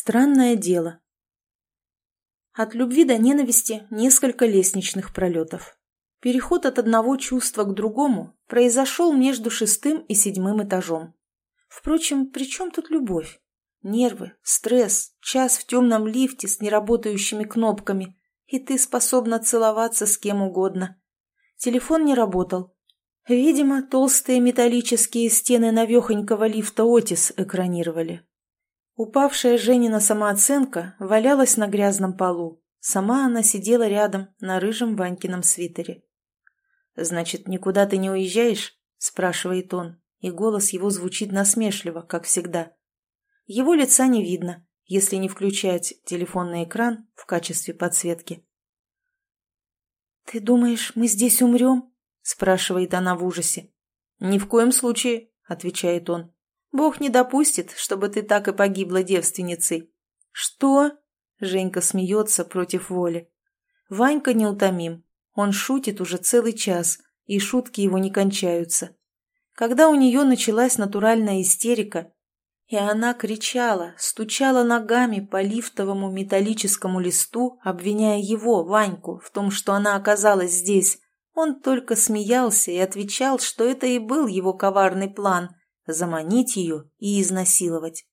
Странное дело. От любви до ненависти несколько лестничных пролетов. Переход от одного чувства к другому произошел между шестым и седьмым этажом. Впрочем, при чем тут любовь? Нервы, стресс, час в темном лифте с неработающими кнопками, и ты способна целоваться с кем угодно. Телефон не работал. Видимо, толстые металлические стены навехонького лифта «Отис» экранировали. Упавшая Женина самооценка валялась на грязном полу. Сама она сидела рядом на рыжем Ванькином свитере. «Значит, никуда ты не уезжаешь?» – спрашивает он, и голос его звучит насмешливо, как всегда. Его лица не видно, если не включать телефонный экран в качестве подсветки. «Ты думаешь, мы здесь умрем?» – спрашивает она в ужасе. «Ни в коем случае», – отвечает он. Бог не допустит, чтобы ты так и погибла девственницей. Что? Женька смеется против воли. Ванька неутомим. Он шутит уже целый час, и шутки его не кончаются. Когда у нее началась натуральная истерика, и она кричала, стучала ногами по лифтовому металлическому листу, обвиняя его, Ваньку, в том, что она оказалась здесь, он только смеялся и отвечал, что это и был его коварный план, заманить ее и изнасиловать.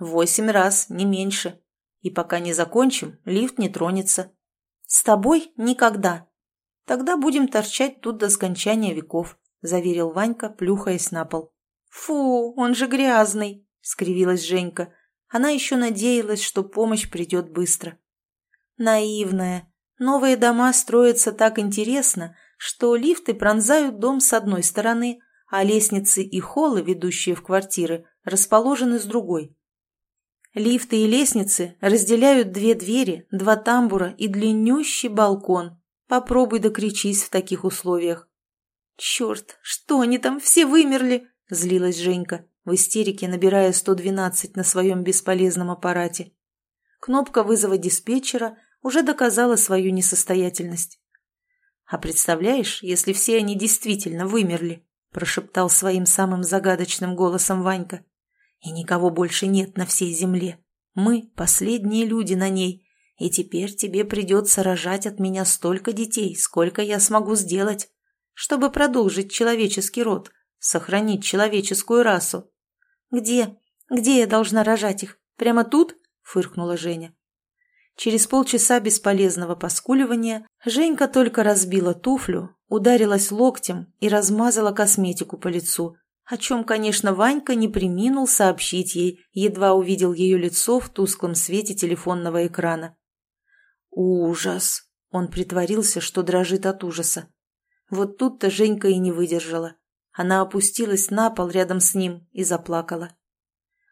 Восемь раз, не меньше. И пока не закончим, лифт не тронется. С тобой никогда. Тогда будем торчать тут до скончания веков, заверил Ванька, плюхаясь на пол. Фу, он же грязный, скривилась Женька. Она еще надеялась, что помощь придет быстро. Наивная. Новые дома строятся так интересно, что лифты пронзают дом с одной стороны, а лестницы и холлы, ведущие в квартиры, расположены с другой. Лифты и лестницы разделяют две двери, два тамбура и длиннющий балкон. Попробуй докричись в таких условиях. «Черт, что они там все вымерли?» – злилась Женька, в истерике набирая 112 на своем бесполезном аппарате. Кнопка вызова диспетчера уже доказала свою несостоятельность. А представляешь, если все они действительно вымерли? Прошептал своим самым загадочным голосом Ванька. «И никого больше нет на всей земле. Мы – последние люди на ней, и теперь тебе придется рожать от меня столько детей, сколько я смогу сделать, чтобы продолжить человеческий род, сохранить человеческую расу». «Где? Где я должна рожать их? Прямо тут?» – фыркнула Женя. Через полчаса бесполезного поскуливания Женька только разбила туфлю, ударилась локтем и размазала косметику по лицу, о чем, конечно, Ванька не приминул сообщить ей, едва увидел ее лицо в тусклом свете телефонного экрана. «Ужас!» – он притворился, что дрожит от ужаса. Вот тут-то Женька и не выдержала. Она опустилась на пол рядом с ним и заплакала.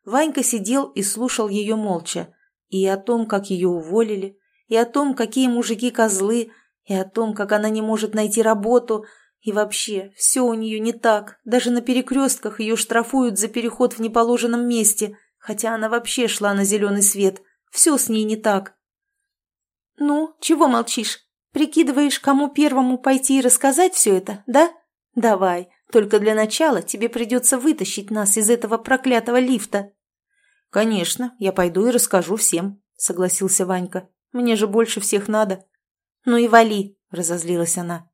Ванька сидел и слушал ее молча, и о том, как ее уволили, и о том, какие мужики козлы, и о том, как она не может найти работу, и вообще, все у нее не так, даже на перекрестках ее штрафуют за переход в неположенном месте, хотя она вообще шла на зеленый свет, все с ней не так. «Ну, чего молчишь? Прикидываешь, кому первому пойти и рассказать все это, да? Давай, только для начала тебе придется вытащить нас из этого проклятого лифта». «Конечно, я пойду и расскажу всем», — согласился Ванька. «Мне же больше всех надо». «Ну и вали», — разозлилась она.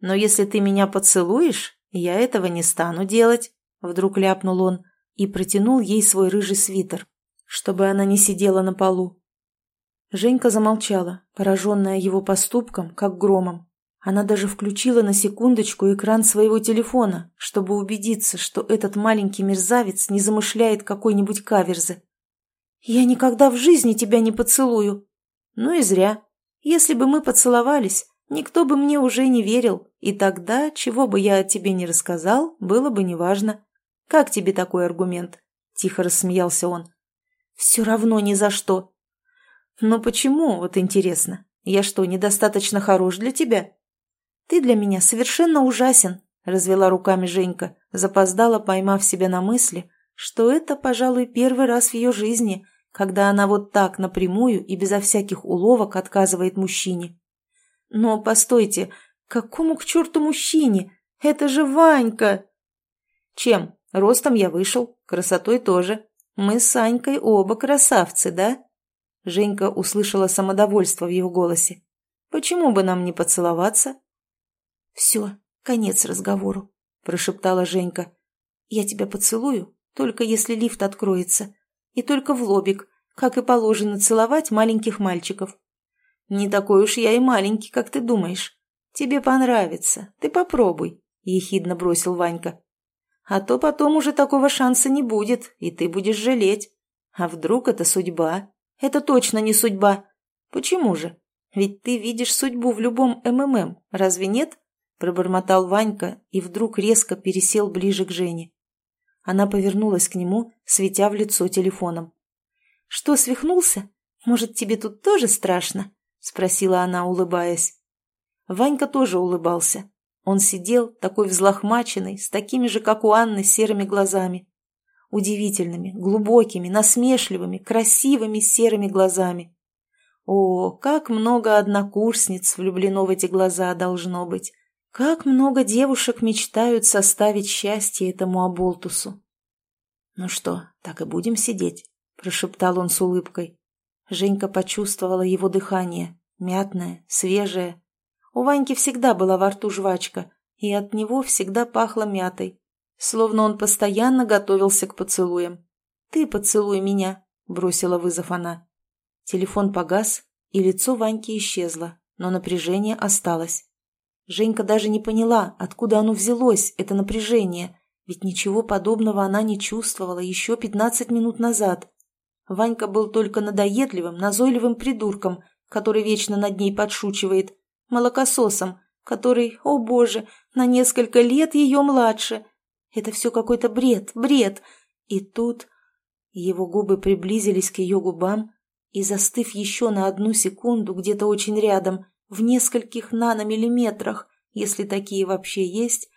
«Но если ты меня поцелуешь, я этого не стану делать», — вдруг ляпнул он и протянул ей свой рыжий свитер, чтобы она не сидела на полу. Женька замолчала, пораженная его поступком, как громом. Она даже включила на секундочку экран своего телефона, чтобы убедиться, что этот маленький мерзавец не замышляет какой-нибудь каверзы. «Я никогда в жизни тебя не поцелую». «Ну и зря. Если бы мы поцеловались, никто бы мне уже не верил, и тогда, чего бы я о тебе не рассказал, было бы неважно. Как тебе такой аргумент?» Тихо рассмеялся он. «Все равно ни за что». «Но почему, вот интересно? Я что, недостаточно хорош для тебя?» «Ты для меня совершенно ужасен», — развела руками Женька, запоздала, поймав себя на мысли, что это, пожалуй, первый раз в ее жизни, когда она вот так напрямую и безо всяких уловок отказывает мужчине. «Но постойте, какому к черту мужчине? Это же Ванька!» «Чем? Ростом я вышел, красотой тоже. Мы с Санькой оба красавцы, да?» Женька услышала самодовольство в его голосе. «Почему бы нам не поцеловаться?» «Все, конец разговору», – прошептала Женька. «Я тебя поцелую, только если лифт откроется, и только в лобик, как и положено целовать маленьких мальчиков. Не такой уж я и маленький, как ты думаешь. Тебе понравится, ты попробуй», – ехидно бросил Ванька. «А то потом уже такого шанса не будет, и ты будешь жалеть. А вдруг это судьба?» Это точно не судьба. Почему же? Ведь ты видишь судьбу в любом МММ, разве нет? Пробормотал Ванька и вдруг резко пересел ближе к Жене. Она повернулась к нему, светя в лицо телефоном. «Что, свихнулся? Может, тебе тут тоже страшно?» — спросила она, улыбаясь. Ванька тоже улыбался. Он сидел, такой взлохмаченный, с такими же, как у Анны, серыми глазами удивительными, глубокими, насмешливыми, красивыми серыми глазами. О, как много однокурсниц влюблено в эти глаза должно быть! Как много девушек мечтают составить счастье этому оболтусу! «Ну что, так и будем сидеть?» – прошептал он с улыбкой. Женька почувствовала его дыхание, мятное, свежее. У Ваньки всегда была во рту жвачка, и от него всегда пахло мятой. Словно он постоянно готовился к поцелуям. «Ты поцелуй меня», — бросила вызов она. Телефон погас, и лицо Ваньки исчезло, но напряжение осталось. Женька даже не поняла, откуда оно взялось, это напряжение, ведь ничего подобного она не чувствовала еще пятнадцать минут назад. Ванька был только надоедливым, назойливым придурком, который вечно над ней подшучивает, молокососом, который, о боже, на несколько лет ее младше — это все какой-то бред, бред. И тут его губы приблизились к ее губам, и, застыв еще на одну секунду где-то очень рядом, в нескольких наномиллиметрах, если такие вообще есть,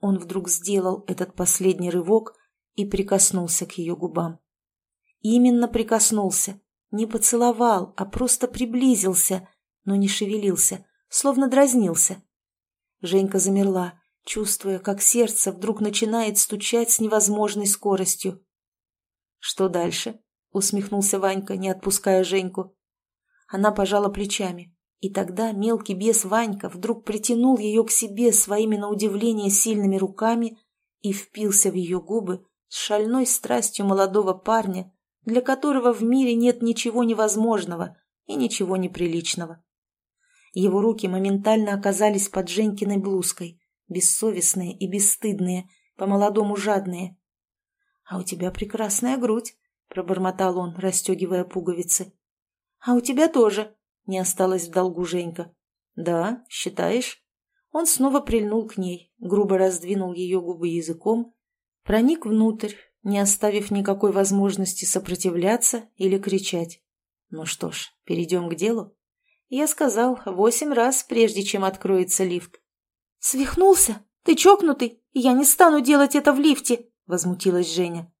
он вдруг сделал этот последний рывок и прикоснулся к ее губам. Именно прикоснулся, не поцеловал, а просто приблизился, но не шевелился, словно дразнился. Женька замерла, чувствуя, как сердце вдруг начинает стучать с невозможной скоростью. «Что дальше?» — усмехнулся Ванька, не отпуская Женьку. Она пожала плечами, и тогда мелкий бес Ванька вдруг притянул ее к себе своими на удивление сильными руками и впился в ее губы с шальной страстью молодого парня, для которого в мире нет ничего невозможного и ничего неприличного. Его руки моментально оказались под Женькиной блузкой, бессовестные и бесстыдные, по-молодому жадные. — А у тебя прекрасная грудь, — пробормотал он, расстегивая пуговицы. — А у тебя тоже, — не осталось в долгу Женька. — Да, считаешь? Он снова прильнул к ней, грубо раздвинул ее губы языком, проник внутрь, не оставив никакой возможности сопротивляться или кричать. Ну что ж, перейдем к делу. Я сказал восемь раз, прежде чем откроется лифт. «Свихнулся? Ты чокнутый? Я не стану делать это в лифте!» – возмутилась Женя.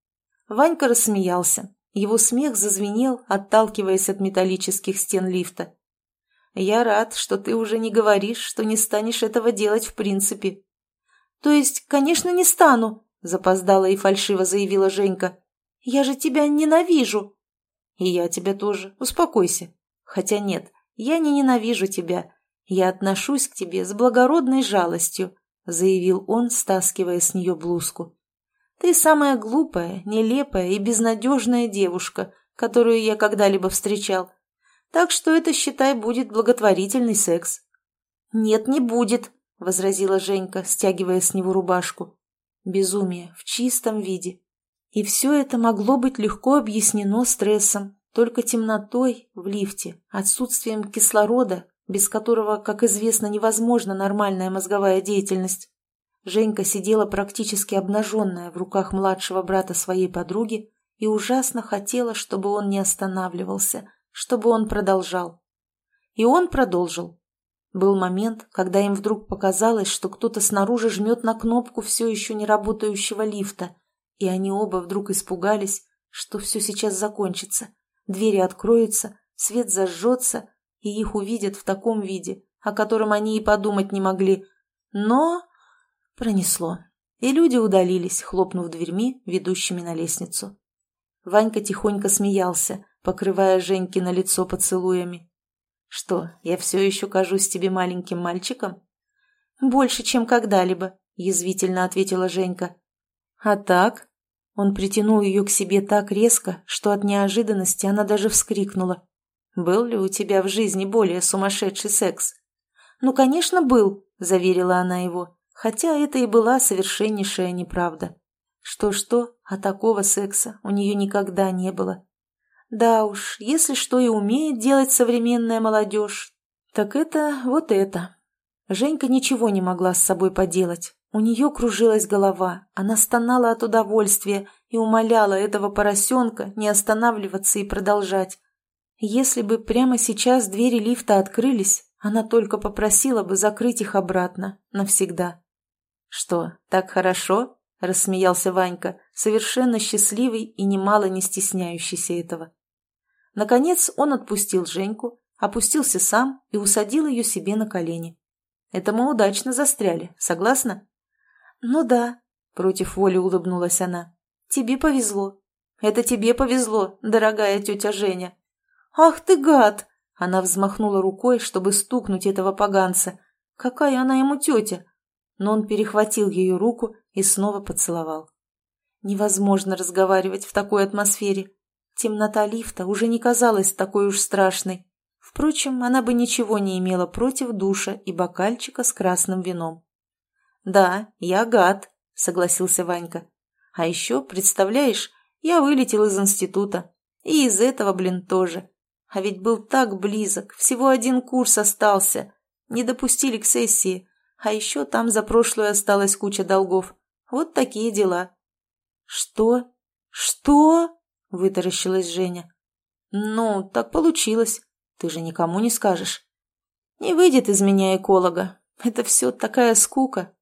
Ванька рассмеялся. Его смех зазвенел, отталкиваясь от металлических стен лифта. «Я рад, что ты уже не говоришь, что не станешь этого делать в принципе». «То есть, конечно, не стану», – запоздала и фальшиво заявила Женька. «Я же тебя ненавижу». «И я тебя тоже. Успокойся. Хотя нет, я не ненавижу тебя. «Я отношусь к тебе с благородной жалостью», — заявил он, стаскивая с нее блузку. «Ты самая глупая, нелепая и безнадежная девушка, которую я когда-либо встречал. Так что это, считай, будет благотворительный секс». «Нет, не будет», — возразила Женька, стягивая с него рубашку. Безумие в чистом виде. И все это могло быть легко объяснено стрессом, только темнотой в лифте, отсутствием кислорода без которого, как известно, невозможна нормальная мозговая деятельность. Женька сидела практически обнаженная в руках младшего брата своей подруги и ужасно хотела, чтобы он не останавливался, чтобы он продолжал. И он продолжил. Был момент, когда им вдруг показалось, что кто-то снаружи жмет на кнопку все еще не работающего лифта, и они оба вдруг испугались, что все сейчас закончится, двери откроются, свет зажжется, и их увидят в таком виде, о котором они и подумать не могли. Но пронесло, и люди удалились, хлопнув дверьми, ведущими на лестницу. Ванька тихонько смеялся, покрывая Женьки на лицо поцелуями. «Что, я все еще кажусь тебе маленьким мальчиком?» «Больше, чем когда-либо», — язвительно ответила Женька. «А так?» Он притянул ее к себе так резко, что от неожиданности она даже вскрикнула. «Был ли у тебя в жизни более сумасшедший секс?» «Ну, конечно, был», — заверила она его, хотя это и была совершеннейшая неправда. Что-что, а такого секса у нее никогда не было. Да уж, если что и умеет делать современная молодежь, так это вот это. Женька ничего не могла с собой поделать. У нее кружилась голова, она стонала от удовольствия и умоляла этого поросенка не останавливаться и продолжать. Если бы прямо сейчас двери лифта открылись, она только попросила бы закрыть их обратно, навсегда. «Что, так хорошо?» – рассмеялся Ванька, совершенно счастливый и немало не стесняющийся этого. Наконец он отпустил Женьку, опустился сам и усадил ее себе на колени. «Это мы удачно застряли, согласна?» «Ну да», — против воли улыбнулась она. «Тебе повезло». «Это тебе повезло, дорогая тетя Женя». «Ах ты гад!» Она взмахнула рукой, чтобы стукнуть этого поганца. «Какая она ему тетя?» Но он перехватил ее руку и снова поцеловал. Невозможно разговаривать в такой атмосфере. Темнота лифта уже не казалась такой уж страшной. Впрочем, она бы ничего не имела против душа и бокальчика с красным вином. «Да, я гад», — согласился Ванька. «А еще, представляешь, я вылетел из института. И из этого, блин, тоже. А ведь был так близок, всего один курс остался. Не допустили к сессии. А еще там за прошлую осталась куча долгов. Вот такие дела». «Что? Что?» — вытаращилась Женя. «Ну, так получилось. Ты же никому не скажешь». «Не выйдет из меня эколога. Это все такая скука.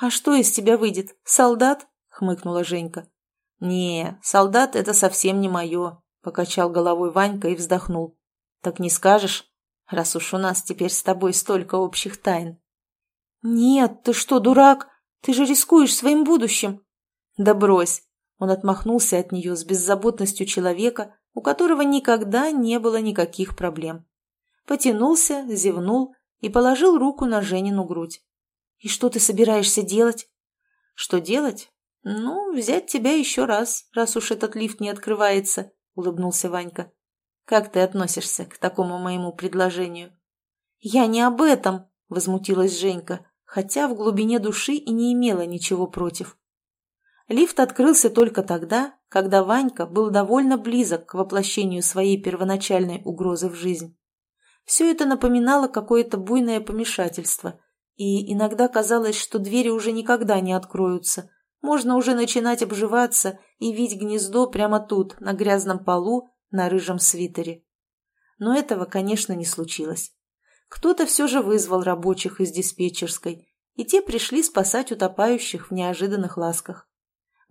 «А что из тебя выйдет? Солдат?» — хмыкнула Женька. «Не, солдат — это совсем не мое», — покачал головой Ванька и вздохнул. «Так не скажешь, раз уж у нас теперь с тобой столько общих тайн?» «Нет, ты что, дурак? Ты же рискуешь своим будущим!» «Да брось!» Он отмахнулся от нее с беззаботностью человека, у которого никогда не было никаких проблем. Потянулся, зевнул и положил руку на Женину грудь. «И что ты собираешься делать?» «Что делать? Ну, взять тебя еще раз, раз уж этот лифт не открывается», — улыбнулся Ванька. «Как ты относишься к такому моему предложению?» «Я не об этом», — возмутилась Женька, хотя в глубине души и не имела ничего против. Лифт открылся только тогда, когда Ванька был довольно близок к воплощению своей первоначальной угрозы в жизнь. Все это напоминало какое-то буйное помешательство — и иногда казалось, что двери уже никогда не откроются. Можно уже начинать обживаться и видеть гнездо прямо тут, на грязном полу, на рыжем свитере. Но этого, конечно, не случилось. Кто-то все же вызвал рабочих из диспетчерской, и те пришли спасать утопающих в неожиданных ласках.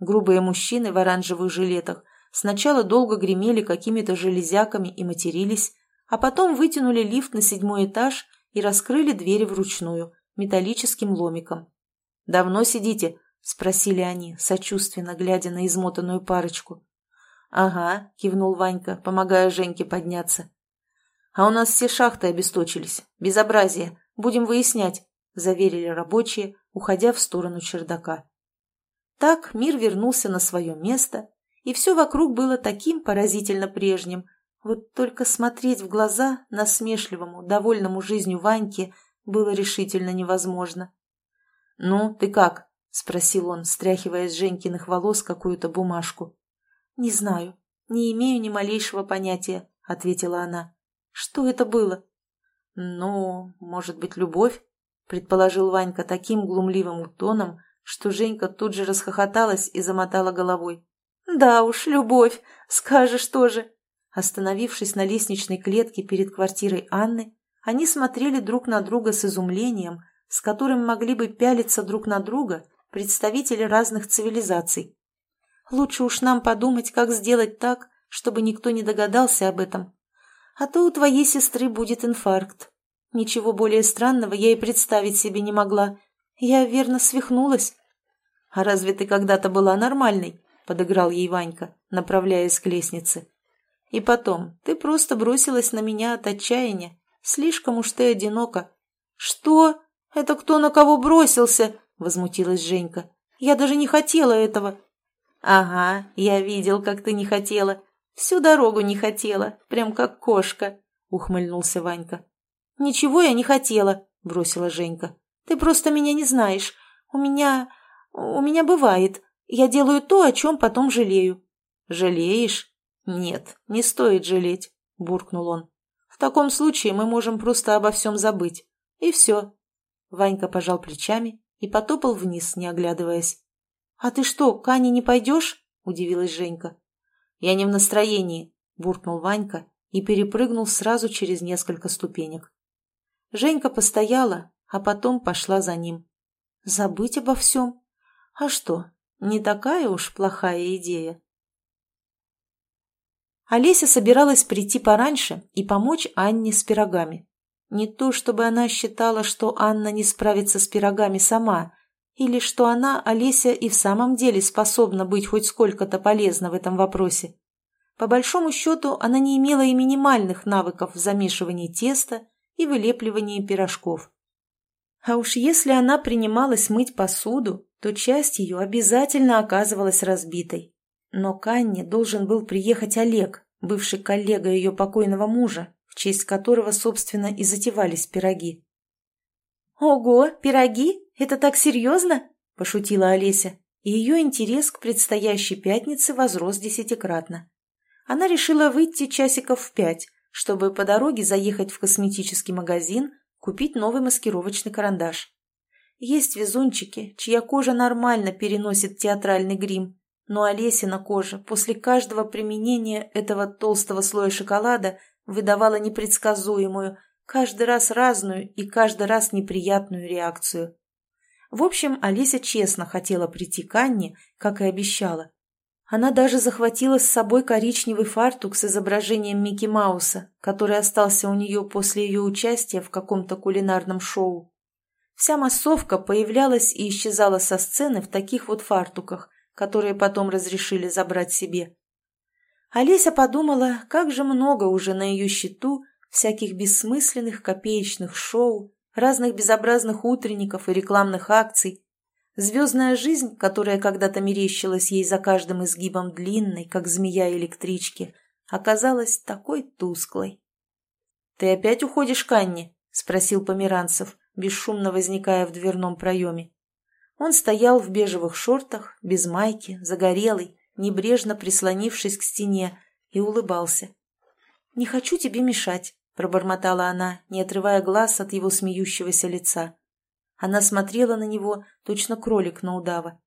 Грубые мужчины в оранжевых жилетах сначала долго гремели какими-то железяками и матерились, а потом вытянули лифт на седьмой этаж и раскрыли двери вручную, металлическим ломиком. «Давно сидите?» — спросили они, сочувственно глядя на измотанную парочку. «Ага», — кивнул Ванька, помогая Женьке подняться. «А у нас все шахты обесточились. Безобразие. Будем выяснять», — заверили рабочие, уходя в сторону чердака. Так мир вернулся на свое место, и все вокруг было таким поразительно прежним. Вот только смотреть в глаза насмешливому, довольному жизнью Ваньке — было решительно невозможно. «Ну, ты как?» — спросил он, стряхивая с Женькиных волос какую-то бумажку. «Не знаю, не имею ни малейшего понятия», — ответила она. «Что это было?» «Ну, может быть, любовь?» — предположил Ванька таким глумливым тоном, что Женька тут же расхохоталась и замотала головой. «Да уж, любовь, скажешь тоже». Остановившись на лестничной клетке перед квартирой Анны, они смотрели друг на друга с изумлением, с которым могли бы пялиться друг на друга представители разных цивилизаций. Лучше уж нам подумать, как сделать так, чтобы никто не догадался об этом. А то у твоей сестры будет инфаркт. Ничего более странного я и представить себе не могла. Я, верно, свихнулась. А разве ты когда-то была нормальной? — подыграл ей Ванька, направляясь к лестнице. «И потом, ты просто бросилась на меня от отчаяния. Слишком уж ты одинока». «Что? Это кто на кого бросился?» — возмутилась Женька. «Я даже не хотела этого». «Ага, я видел, как ты не хотела. Всю дорогу не хотела, прям как кошка», — ухмыльнулся Ванька. «Ничего я не хотела», — бросила Женька. «Ты просто меня не знаешь. У меня... у меня бывает. Я делаю то, о чем потом жалею». «Жалеешь?» «Нет, не стоит жалеть», — буркнул он. «В таком случае мы можем просто обо всем забыть. И все». Ванька пожал плечами и потопал вниз, не оглядываясь. «А ты что, к Ане не пойдешь?» – удивилась Женька. «Я не в настроении», – буркнул Ванька и перепрыгнул сразу через несколько ступенек. Женька постояла, а потом пошла за ним. «Забыть обо всем? А что, не такая уж плохая идея?» Олеся собиралась прийти пораньше и помочь Анне с пирогами. Не то, чтобы она считала, что Анна не справится с пирогами сама, или что она, Олеся, и в самом деле способна быть хоть сколько-то полезна в этом вопросе. По большому счету, она не имела и минимальных навыков в замешивании теста и вылепливании пирожков. А уж если она принималась мыть посуду, то часть ее обязательно оказывалась разбитой. Но к Анне должен был приехать Олег, бывший коллега ее покойного мужа, в честь которого, собственно, и затевались пироги. «Ого, пироги? Это так серьезно?» – пошутила Олеся, и ее интерес к предстоящей пятнице возрос десятикратно. Она решила выйти часиков в пять, чтобы по дороге заехать в косметический магазин, купить новый маскировочный карандаш. Есть везунчики, чья кожа нормально переносит театральный грим, но Олесина кожа после каждого применения этого толстого слоя шоколада выдавала непредсказуемую, каждый раз разную и каждый раз неприятную реакцию. В общем, Алися честно хотела прийти к Анне, как и обещала. Она даже захватила с собой коричневый фартук с изображением Микки Мауса, который остался у нее после ее участия в каком-то кулинарном шоу. Вся массовка появлялась и исчезала со сцены в таких вот фартуках, которые потом разрешили забрать себе. Олеся подумала, как же много уже на ее счету всяких бессмысленных копеечных шоу, разных безобразных утренников и рекламных акций. Звездная жизнь, которая когда-то мерещилась ей за каждым изгибом длинной, как змея электрички, оказалась такой тусклой. «Ты опять уходишь к Анне?» — спросил Померанцев, бесшумно возникая в дверном проеме. Он стоял в бежевых шортах, без майки, загорелый, небрежно прислонившись к стене, и улыбался. «Не хочу тебе мешать пробормотала она, не отрывая глаз от его смеющегося лица. Она смотрела на него, точно кролик на удава.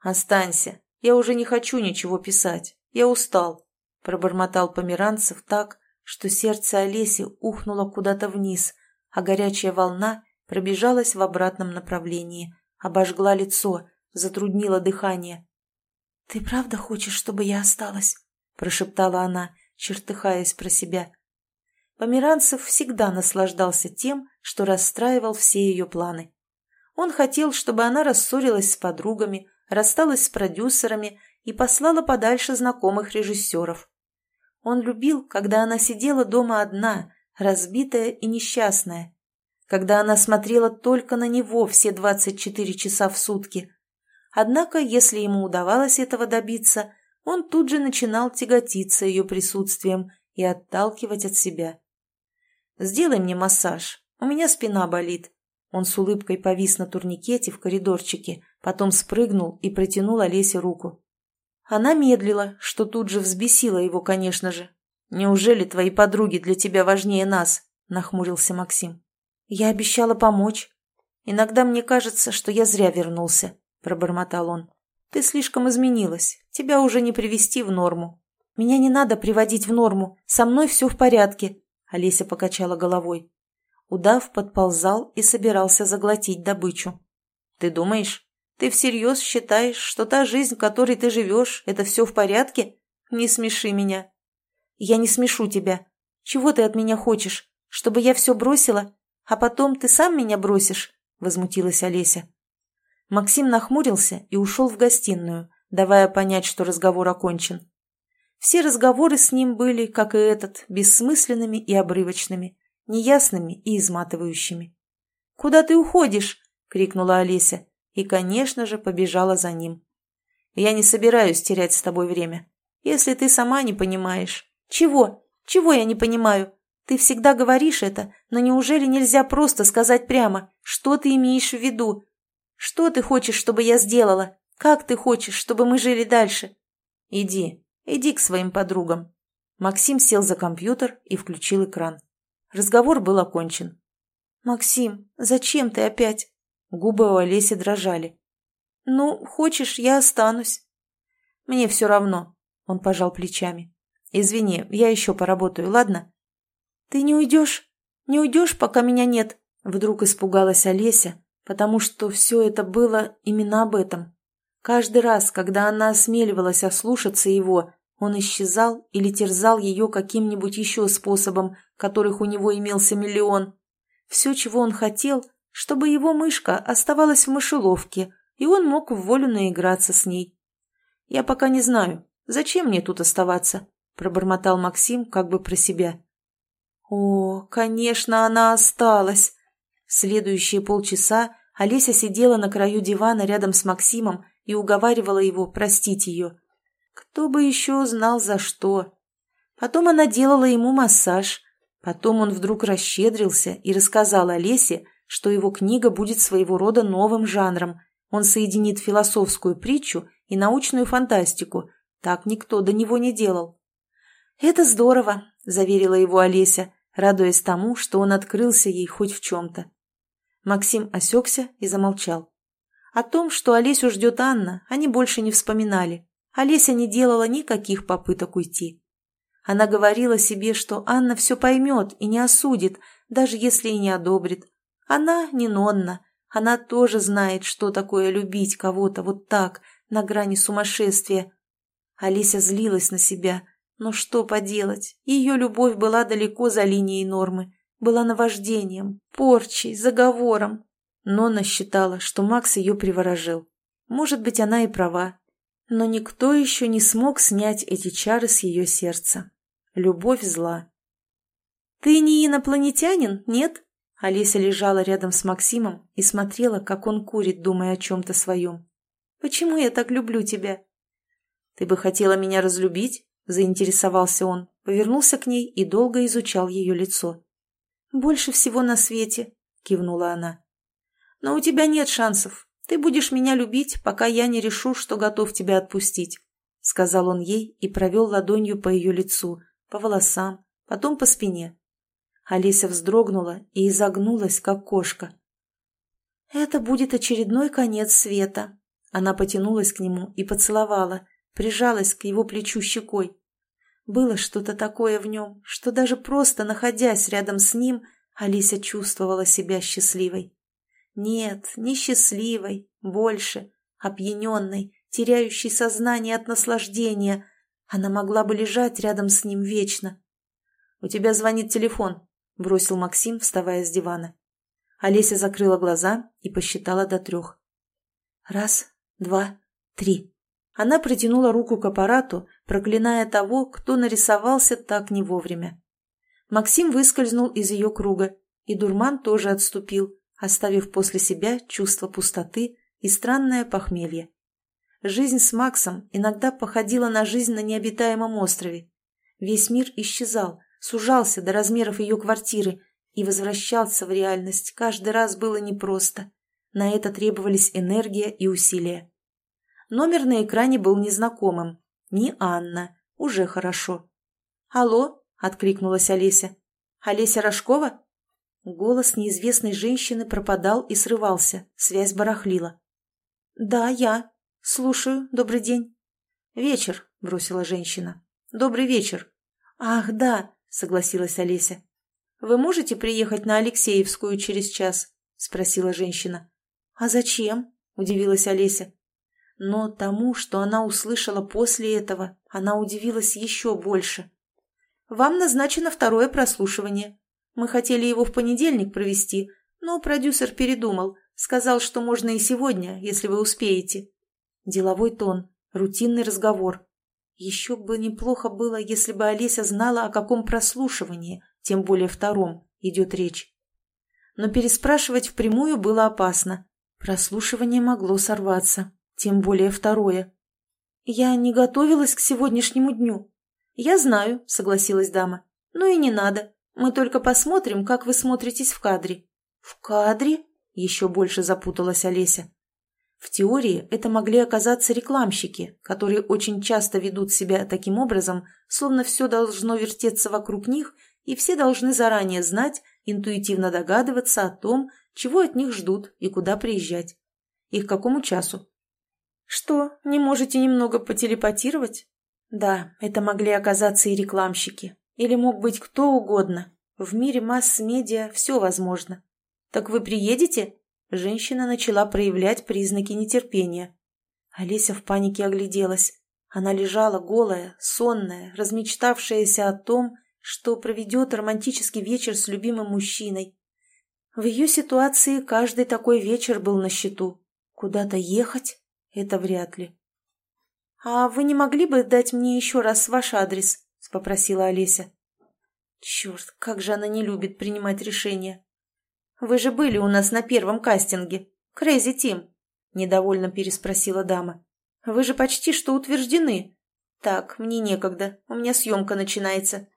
«Останься, я уже не хочу ничего писать, я устал», — пробормотал Померанцев так, что сердце Олеси ухнуло куда-то вниз, а горячая волна пробежалась в обратном направлении, обожгла лицо, затруднила дыхание. «Ты правда хочешь, чтобы я осталась?» — прошептала она, чертыхаясь про себя. Померанцев всегда наслаждался тем, что расстраивал все ее планы. Он хотел, чтобы она рассорилась с подругами, рассталась с продюсерами и послала подальше знакомых режиссеров. Он любил, когда она сидела дома одна, разбитая и несчастная, когда она смотрела только на него все 24 часа в сутки. Однако, если ему удавалось этого добиться, он тут же начинал тяготиться ее присутствием и отталкивать от себя. «Сделай мне массаж. У меня спина болит». Он с улыбкой повис на турникете в коридорчике, потом спрыгнул и протянул Олесе руку. Она медлила, что тут же взбесило его, конечно же. «Неужели твои подруги для тебя важнее нас?» – нахмурился Максим. «Я обещала помочь. Иногда мне кажется, что я зря вернулся», – пробормотал он. «Ты слишком изменилась. Тебя уже не привести в норму». «Меня не надо приводить в норму. Со мной все в порядке», Олеся покачала головой. Удав подползал и собирался заглотить добычу. «Ты думаешь? Ты всерьез считаешь, что та жизнь, которой ты живешь, это все в порядке? Не смеши меня». «Я не смешу тебя. Чего ты от меня хочешь? Чтобы я все бросила? А потом ты сам меня бросишь?» – возмутилась Олеся. Максим нахмурился и ушел в гостиную, давая понять, что разговор окончен. Все разговоры с ним были, как и этот, бессмысленными и обрывочными, неясными и изматывающими. «Куда ты уходишь?» — крикнула Олеся и, конечно же, побежала за ним. «Я не собираюсь терять с тобой время. Если ты сама не понимаешь...» «Чего? Чего я не понимаю? Ты всегда говоришь это, но неужели нельзя просто сказать прямо, что ты имеешь в виду? Что ты хочешь, чтобы я сделала? Как ты хочешь, чтобы мы жили дальше?» «Иди, иди к своим подругам». Максим сел за компьютер и включил экран. Разговор был окончен. «Максим, зачем ты опять?» Губы у Олеси дрожали. «Ну, хочешь, я останусь». «Мне все равно», — он пожал плечами. «Извини, я еще поработаю, ладно?» «Ты не уйдешь? Не уйдешь, пока меня нет?» Вдруг испугалась Олеся, потому что все это было именно об этом. Каждый раз, когда она осмеливалась ослушаться его, он исчезал или терзал ее каким-нибудь еще способом, которых у него имелся миллион. Все, чего он хотел, чтобы его мышка оставалась в мышеловке, и он мог в волю наиграться с ней. «Я пока не знаю, зачем мне тут оставаться?» – пробормотал Максим как бы про себя. «О, конечно, она осталась!» Следующие полчаса Олеся сидела на краю дивана рядом с Максимом и уговаривала его простить ее. Кто бы еще знал за что. Потом она делала ему массаж, Потом он вдруг расщедрился и рассказал Олесе, что его книга будет своего рода новым жанром. Он соединит философскую притчу и научную фантастику. Так никто до него не делал. «Это здорово», – заверила его Олеся, радуясь тому, что он открылся ей хоть в чем-то. Максим осекся и замолчал. О том, что Олесю ждет Анна, они больше не вспоминали. Олеся не делала никаких попыток уйти. Она говорила себе, что Анна все поймет и не осудит, даже если и не одобрит. Она не Нонна, она тоже знает, что такое любить кого-то вот так, на грани сумасшествия. Алися злилась на себя, но что поделать, ее любовь была далеко за линией нормы, была наваждением, порчей, заговором. Нонна считала, что Макс ее приворожил. Может быть, она и права, но никто еще не смог снять эти чары с ее сердца. Любовь зла. «Ты не инопланетянин, нет?» Олеся лежала рядом с Максимом и смотрела, как он курит, думая о чем-то своем. «Почему я так люблю тебя?» «Ты бы хотела меня разлюбить?» – заинтересовался он, повернулся к ней и долго изучал ее лицо. «Больше всего на свете», – кивнула она. «Но у тебя нет шансов. Ты будешь меня любить, пока я не решу, что готов тебя отпустить», — сказал он ей и провел ладонью по ее лицу, по волосам, потом по спине. Олеся вздрогнула и изогнулась, как кошка. «Это будет очередной конец света». Она потянулась к нему и поцеловала, прижалась к его плечу щекой. Было что-то такое в нем, что даже просто находясь рядом с ним, Алися чувствовала себя счастливой. Нет, не счастливой, больше, опьяненной, теряющей сознание от наслаждения, она могла бы лежать рядом с ним вечно. «У тебя звонит телефон», — бросил Максим, вставая с дивана. Олеся закрыла глаза и посчитала до трех. «Раз, два, три». Она протянула руку к аппарату, проклиная того, кто нарисовался так не вовремя. Максим выскользнул из ее круга, и дурман тоже отступил, оставив после себя чувство пустоты и странное похмелье. Жизнь с Максом иногда походила на жизнь на необитаемом острове. Весь мир исчезал, сужался до размеров ее квартиры, и возвращаться в реальность каждый раз было непросто. На это требовались энергия и усилия. Номер на экране был незнакомым. Не Анна. Уже хорошо. «Алло?» — откликнулась Олеся. «Олеся Рожкова?» Голос неизвестной женщины пропадал и срывался. Связь барахлила. «Да, я», «Слушаю. Добрый день». «Вечер», — бросила женщина. «Добрый вечер». «Ах, да», — согласилась Олеся. «Вы можете приехать на Алексеевскую через час?» — спросила женщина. «А зачем?» — удивилась Олеся. Но тому, что она услышала после этого, она удивилась еще больше. «Вам назначено второе прослушивание. Мы хотели его в понедельник провести, но продюсер передумал, сказал, что можно и сегодня, если вы успеете». Деловой тон, Рутинный разговор. Еще бы неплохо было, если бы Олеся знала, о каком прослушивании, тем более втором, идет речь. Но переспрашивать впрямую было опасно. Прослушивание могло сорваться, тем более второе. «Я не готовилась к сегодняшнему дню». «Я знаю», — согласилась дама. «Ну и не надо. Мы только посмотрим, как вы смотритесь в кадре». «В кадре?» — еще больше запуталась Олеся. В теории это могли оказаться рекламщики, которые очень часто ведут себя таким образом, словно все должно вертеться вокруг них, и все должны заранее знать, интуитивно догадываться о том, чего от них ждут и куда приезжать. И к какому часу. Что, не можете немного потелепатировать? Да, это могли оказаться и рекламщики. Или мог быть кто угодно. В мире масс-медиа все возможно. Так вы приедете? Женщина начала проявлять признаки нетерпения. Олеся в панике огляделась. Она лежала голая, сонная, размечтавшаяся о том, что проведет романтический вечер с любимым мужчиной. В ее ситуации каждый такой вечер был на счету. Куда-то ехать — это вряд ли. «А вы не могли бы дать мне еще раз ваш адрес?» — попросила Олеся. Черт, как же она не любит принимать решения. «Вы же были у нас на первом кастинге. Крейзи Тим», — недовольно переспросила дама. «Вы же почти что утверждены». «Так, мне некогда. У меня съемка начинается».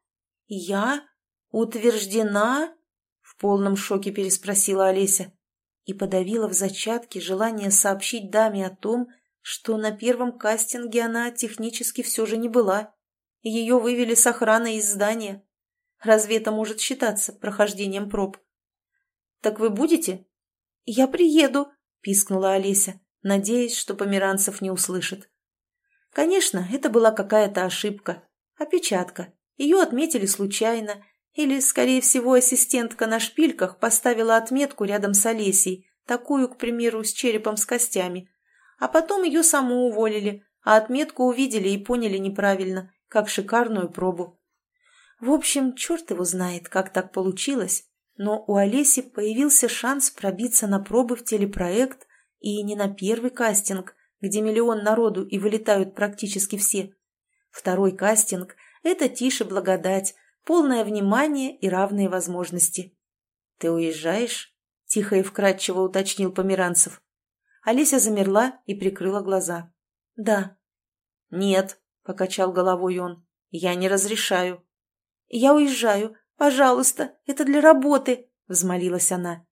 «Я? Утверждена?» — в полном шоке переспросила Олеся и подавила в зачатке желание сообщить даме о том, что на первом кастинге она технически все же не была. Ее вывели с охраной из здания. Разве это может считаться прохождением проб? «Так вы будете?» «Я приеду», — пискнула Олеся, надеясь, что Померанцев не услышит. Конечно, это была какая-то ошибка, опечатка. Ее отметили случайно, или, скорее всего, ассистентка на шпильках поставила отметку рядом с Олесей, такую, к примеру, с черепом с костями. А потом ее саму уволили, а отметку увидели и поняли неправильно, как шикарную пробу. В общем, черт его знает, как так получилось, но у Олеси появился шанс пробиться на пробы в телепроект и не на первый кастинг, где миллион народу и вылетают практически все. Второй кастинг – это тише благодать, полное внимание и равные возможности. «Ты уезжаешь?» – тихо и вкратчиво уточнил Померанцев. Олеся замерла и прикрыла глаза. «Да». «Нет», – покачал головой он, – «я не разрешаю». «Я уезжаю», «Пожалуйста, это для работы», — взмолилась она.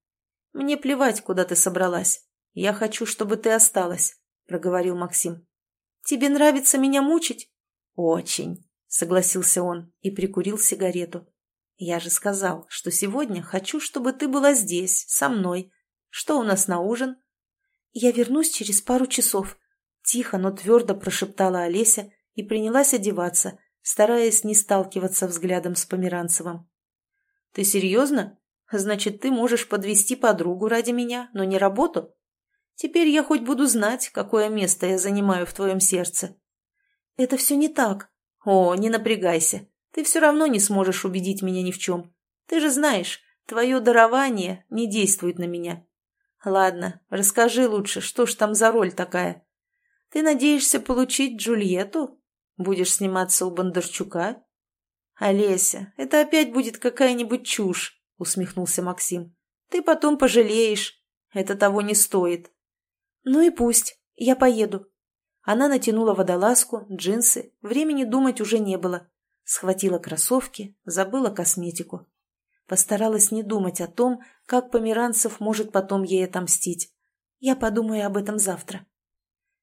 «Мне плевать, куда ты собралась. Я хочу, чтобы ты осталась», — проговорил Максим. «Тебе нравится меня мучить?» «Очень», — согласился он и прикурил сигарету. «Я же сказал, что сегодня хочу, чтобы ты была здесь, со мной. Что у нас на ужин?» «Я вернусь через пару часов», — тихо, но твердо прошептала Олеся и принялась одеваться, стараясь не сталкиваться взглядом с Померанцевым. «Ты серьезно? Значит, ты можешь подвести подругу ради меня, но не работу? Теперь я хоть буду знать, какое место я занимаю в твоем сердце». «Это все не так». «О, не напрягайся. Ты все равно не сможешь убедить меня ни в чем. Ты же знаешь, твое дарование не действует на меня. Ладно, расскажи лучше, что ж там за роль такая? Ты надеешься получить Джульетту? Будешь сниматься у Бондарчука? «Олеся, это опять будет какая-нибудь чушь», — усмехнулся Максим. «Ты потом пожалеешь. Это того не стоит». «Ну и пусть. Я поеду». Она натянула водолазку, джинсы. Времени думать уже не было. Схватила кроссовки, забыла косметику. Постаралась не думать о том, как Померанцев может потом ей отомстить. Я подумаю об этом завтра.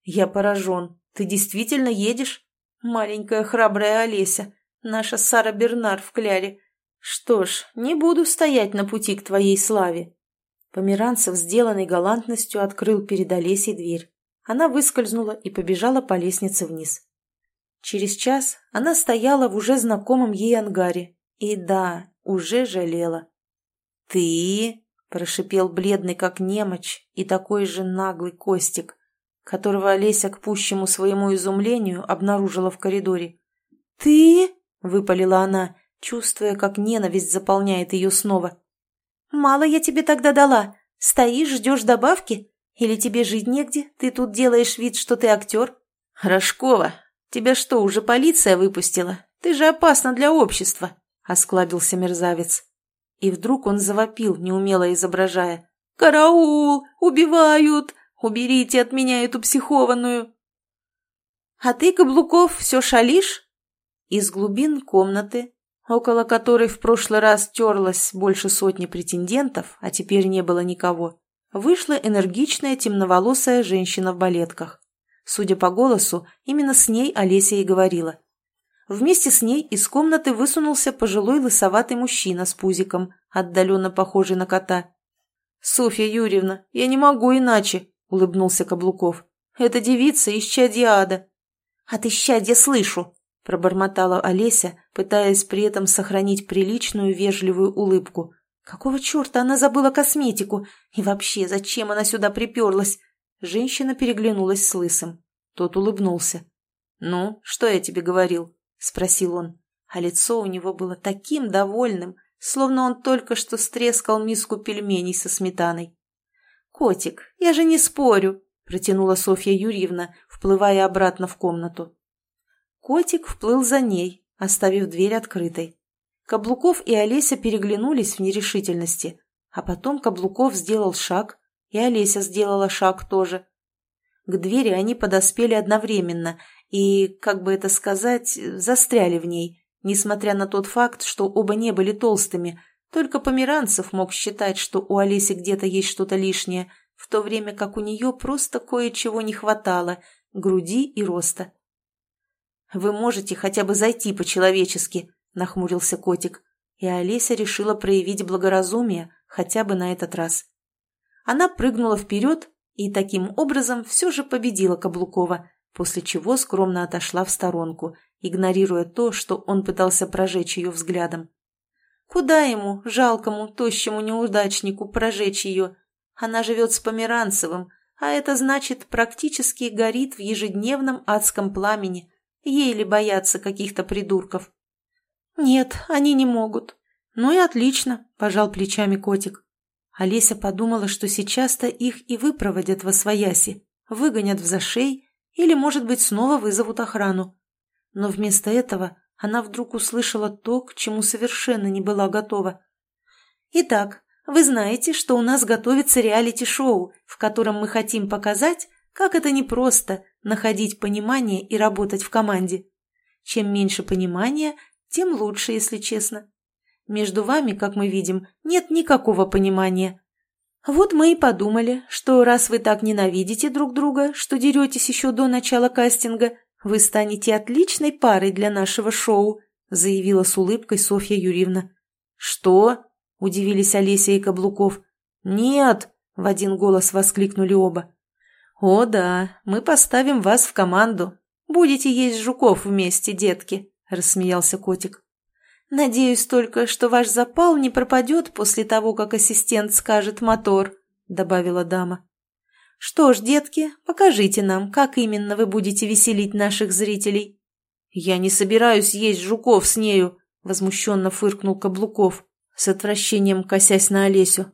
«Я поражен. Ты действительно едешь? Маленькая храбрая Олеся. Наша Сара Бернар в кляре. Что ж, не буду стоять на пути к твоей славе. Померанцев, сделанный галантностью, открыл перед Олесей дверь. Она выскользнула и побежала по лестнице вниз. Через час она стояла в уже знакомом ей ангаре. И да, уже жалела. «Ты?» – прошипел бледный, как немочь, и такой же наглый Костик, которого Олеся к пущему своему изумлению обнаружила в коридоре. «Ты?» — выпалила она, чувствуя, как ненависть заполняет ее снова. «Мало я тебе тогда дала. Стоишь, ждешь добавки? Или тебе жить негде? Ты тут делаешь вид, что ты актер? «Рожкова, тебя что, уже полиция выпустила? Ты же опасна для общества!» — осклабился мерзавец. И вдруг он завопил, неумело изображая. «Караул! Убивают! Уберите от меня эту психованную!» «А ты, Каблуков, все шалишь?» Из глубин комнаты, около которой в прошлый раз терлось больше сотни претендентов, а теперь не было никого, вышла энергичная темноволосая женщина в балетках. Судя по голосу, именно с ней Олеся и говорила. Вместе с ней из комнаты высунулся пожилой лысоватый мужчина с пузиком, отдаленно похожий на кота. «Софья Юрьевна, я не могу иначе», — улыбнулся Каблуков. «Это девица из Чадиада». «От исчадья слышу!» – пробормотала Олеся, пытаясь при этом сохранить приличную вежливую улыбку. «Какого черта она забыла косметику? И вообще, зачем она сюда приперлась?» Женщина переглянулась с Лысым. Тот улыбнулся. «Ну, что я тебе говорил?» – спросил он. А лицо у него было таким довольным, словно он только что стрескал миску пельменей со сметаной. «Котик, я же не спорю!» протянула Софья Юрьевна, вплывая обратно в комнату. Котик вплыл за ней, оставив дверь открытой. Каблуков и Олеся переглянулись в нерешительности, а потом Каблуков сделал шаг, и Олеся сделала шаг тоже. К двери они подоспели одновременно и, как бы это сказать, застряли в ней, несмотря на тот факт, что оба не были толстыми, только Померанцев мог считать, что у Олеси где-то есть что-то лишнее, в то время как у нее просто кое-чего не хватало – груди и роста. «Вы можете хотя бы зайти по-человечески», – нахмурился котик, и Олеся решила проявить благоразумие хотя бы на этот раз. Она прыгнула вперед и таким образом все же победила Каблукова, после чего скромно отошла в сторонку, игнорируя то, что он пытался прожечь ее взглядом. Куда ему, жалкому, тощему неудачнику, прожечь ее? Она живет с Померанцевым, а это значит, практически горит в ежедневном адском пламени. Ей ли бояться каких-то придурков? Нет, они не могут. Ну и отлично, пожал плечами котик. Олеся подумала, что сейчас-то их и выпроводят во свояси, выгонят в зашей или, может быть, снова вызовут охрану. Но вместо этого она вдруг услышала то, к чему совершенно не была готова. «Итак, вы знаете, что у нас готовится реалити-шоу, в котором мы хотим показать, как это непросто находить понимание и работать в команде. Чем меньше понимания, тем лучше, если честно. Между вами, как мы видим, нет никакого понимания. Вот мы и подумали, что раз вы так ненавидите друг друга, что деретесь еще до начала кастинга, вы станете отличной парой для нашего шоу, заявила с улыбкой Софья Юрьевна. Что? Удивились Олеся и Каблуков. «Нет!» — в один голос воскликнули оба. «О да, мы поставим вас в команду. Будете есть жуков вместе, детки», — рассмеялся котик. «Надеюсь только, что ваш запал не пропадет после того, как ассистент скажет мотор», — добавила дама. «Что ж, детки, покажите нам, как именно вы будете веселить наших зрителей». «Я не собираюсь есть жуков с нею», — возмущенно фыркнул Каблуков с отвращением косясь на Олесю.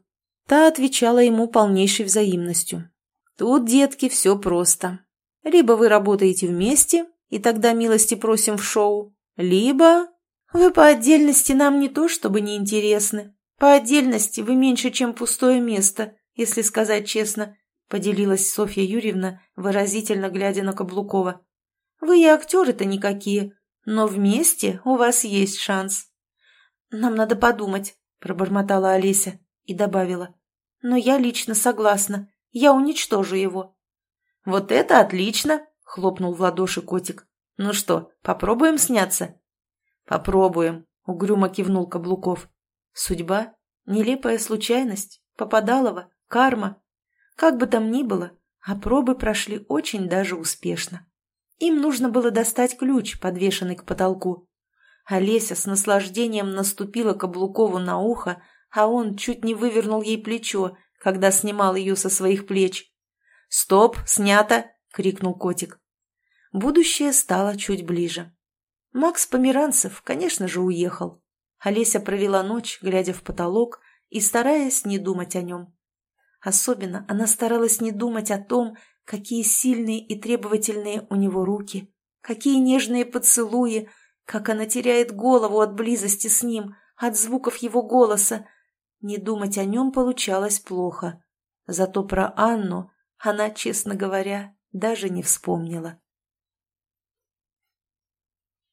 Та отвечала ему полнейшей взаимностью. «Тут, детки, все просто. Либо вы работаете вместе, и тогда милости просим в шоу, либо вы по отдельности нам не то чтобы не интересны. По отдельности вы меньше, чем пустое место, если сказать честно», поделилась Софья Юрьевна, выразительно глядя на Каблукова. «Вы и актеры-то никакие, но вместе у вас есть шанс». «Нам надо подумать», — пробормотала Олеся и добавила. «Но я лично согласна. Я уничтожу его». «Вот это отлично!» — хлопнул в ладоши котик. «Ну что, попробуем сняться?» «Попробуем», — угрюмо кивнул Каблуков. «Судьба? Нелепая случайность? Попадалова? Карма? Как бы там ни было, а пробы прошли очень даже успешно. Им нужно было достать ключ, подвешенный к потолку. Олеся с наслаждением наступила Каблукову на ухо, а он чуть не вывернул ей плечо, когда снимал ее со своих плеч. «Стоп, снято!» — крикнул котик. Будущее стало чуть ближе. Макс Померанцев, конечно же, уехал. Олеся провела ночь, глядя в потолок и стараясь не думать о нем. Особенно она старалась не думать о том, Какие сильные и требовательные у него руки, какие нежные поцелуи, как она теряет голову от близости с ним, от звуков его голоса. Не думать о нем получалось плохо. Зато про Анну она, честно говоря, даже не вспомнила.